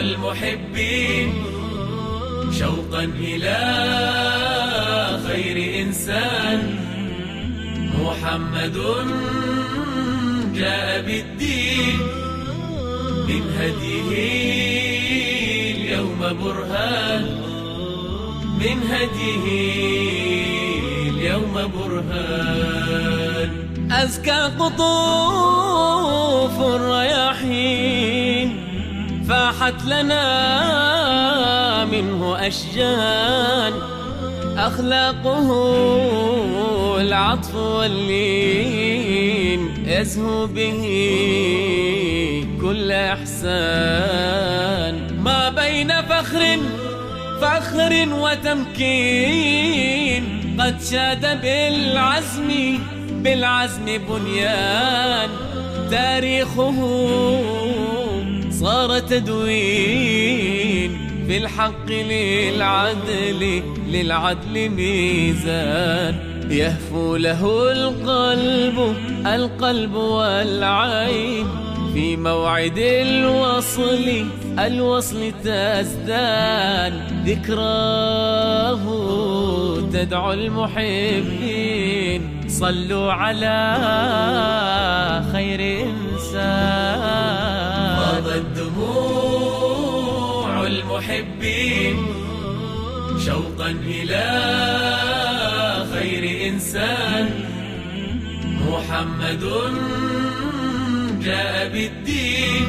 المحبين شوقا إلى خير إنسان. محمد جاء بالدين من هديه اليوم برهان. من هديه اليوم برهان. أزكى قطوف الرياحين فاحت لنا منه أشجان. أخلاقه العطف واللين يزهو به كل إحسان. ما بين فخر فخر وتمكين قد شاد بالعزم بالعزم بنيان. تاريخه صار تدوين في الحق للعدل للعدل ميزان. يهفو له القلب القلب والعين. في موعد الوصل الوصل تزدان. ذكراه تدعو المحبين. صلوا على خير المحبين شوقا إلى خير إنسان. محمد جاء بالدين.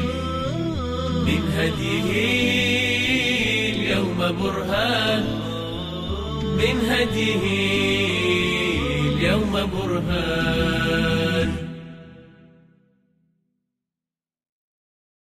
من هديه اليوم برهان. من هديه اليوم برهان.